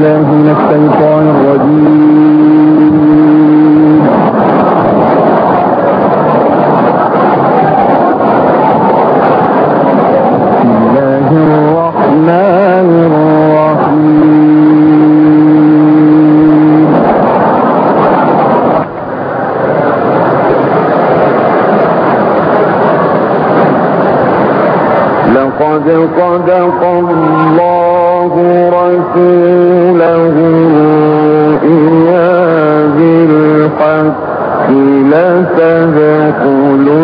بالله من لتدخلن